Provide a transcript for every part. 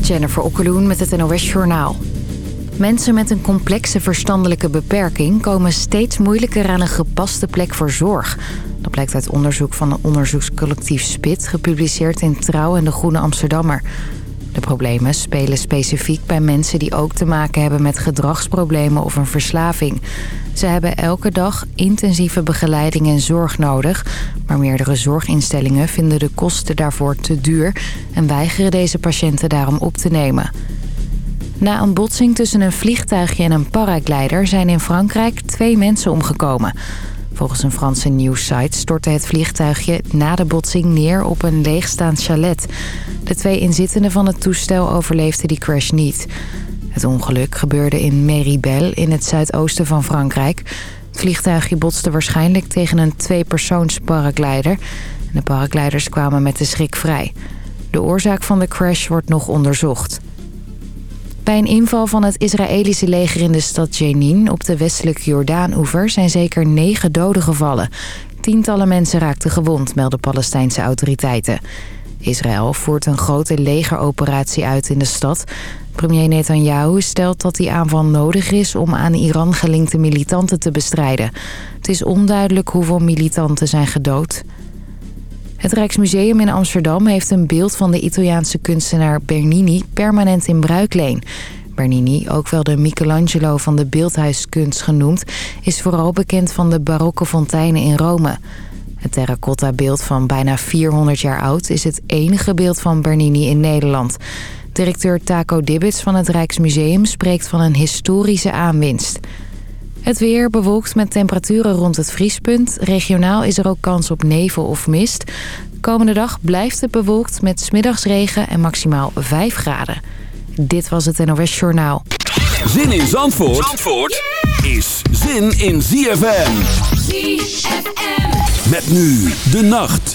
Jennifer Okkeloen met het NOS Journaal. Mensen met een complexe verstandelijke beperking... komen steeds moeilijker aan een gepaste plek voor zorg. Dat blijkt uit onderzoek van een onderzoekscollectief SPIT... gepubliceerd in Trouw en de Groene Amsterdammer. De problemen spelen specifiek bij mensen die ook te maken hebben... met gedragsproblemen of een verslaving. Ze hebben elke dag intensieve begeleiding en zorg nodig... maar meerdere zorginstellingen vinden de kosten daarvoor te duur... en weigeren deze patiënten daarom op te nemen... Na een botsing tussen een vliegtuigje en een paraglider zijn in Frankrijk twee mensen omgekomen. Volgens een Franse nieuwssite stortte het vliegtuigje na de botsing neer op een leegstaand chalet. De twee inzittenden van het toestel overleefden die crash niet. Het ongeluk gebeurde in Méribel in het zuidoosten van Frankrijk. Het vliegtuigje botste waarschijnlijk tegen een tweepersoons paraglider. De paragliders kwamen met de schrik vrij. De oorzaak van de crash wordt nog onderzocht. Bij een inval van het Israëlische leger in de stad Jenin op de westelijke Jordaan-oever zijn zeker negen doden gevallen. Tientallen mensen raakten gewond, melden Palestijnse autoriteiten. Israël voert een grote legeroperatie uit in de stad. Premier Netanyahu stelt dat die aanval nodig is om aan Iran gelinkte militanten te bestrijden. Het is onduidelijk hoeveel militanten zijn gedood. Het Rijksmuseum in Amsterdam heeft een beeld van de Italiaanse kunstenaar Bernini permanent in bruikleen. Bernini, ook wel de Michelangelo van de beeldhuiskunst genoemd, is vooral bekend van de barokke fonteinen in Rome. Het terracotta beeld van bijna 400 jaar oud is het enige beeld van Bernini in Nederland. Directeur Taco Dibbits van het Rijksmuseum spreekt van een historische aanwinst. Het weer bewolkt met temperaturen rond het vriespunt. Regionaal is er ook kans op nevel of mist. komende dag blijft het bewolkt met smiddagsregen en maximaal 5 graden. Dit was het NOS Journaal. Zin in Zandvoort, Zandvoort is zin in ZFM. ZFM. Met nu de nacht.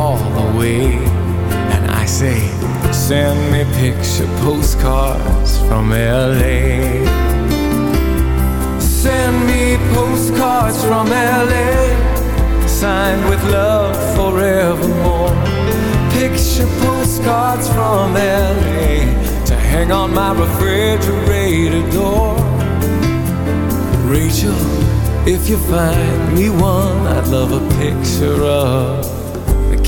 the way. And I say, send me picture postcards from LA. Send me postcards from LA Signed with love forevermore Picture postcards from LA To hang on my refrigerator door Rachel, if you find me one I'd love a picture of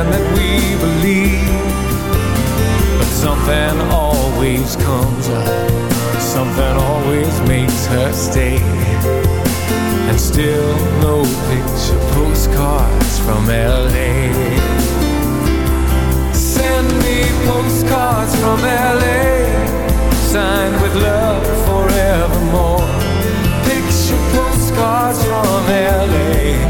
Pretend that we believe. But something always comes up, something always makes her stay. And still no picture postcards from LA send me postcards from LA Signed with love forevermore. Picture postcards from LA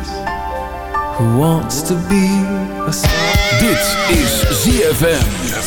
who wants to be a star. Dit is ZFM.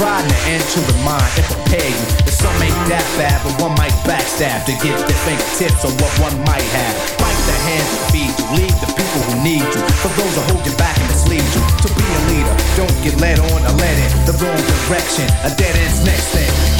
pride and the end to the mind if a pay you. And some ain't that bad, but one might backstab to get their fingertips on what one might have. Bite the hand to feed you, lead the people who need you. For those who hold you back and mislead you. To be a leader, don't get led on or led in the wrong direction. A dead end's next thing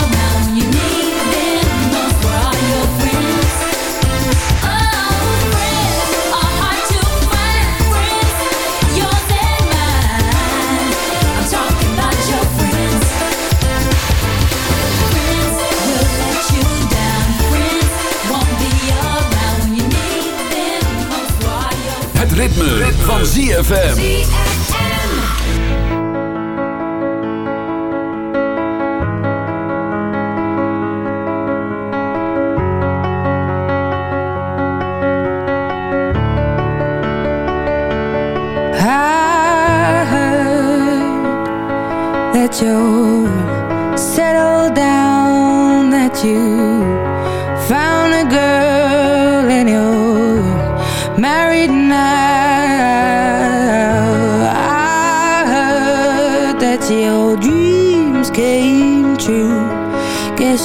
Het ritme, van ZFM. I heard that you're settled down, that you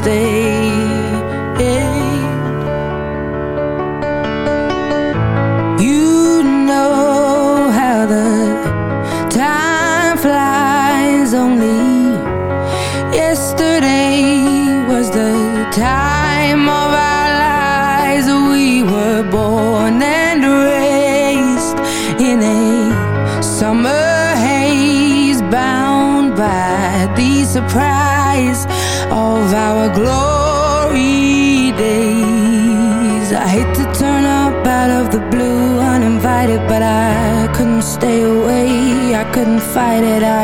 Hurts fight it I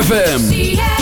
ZFM.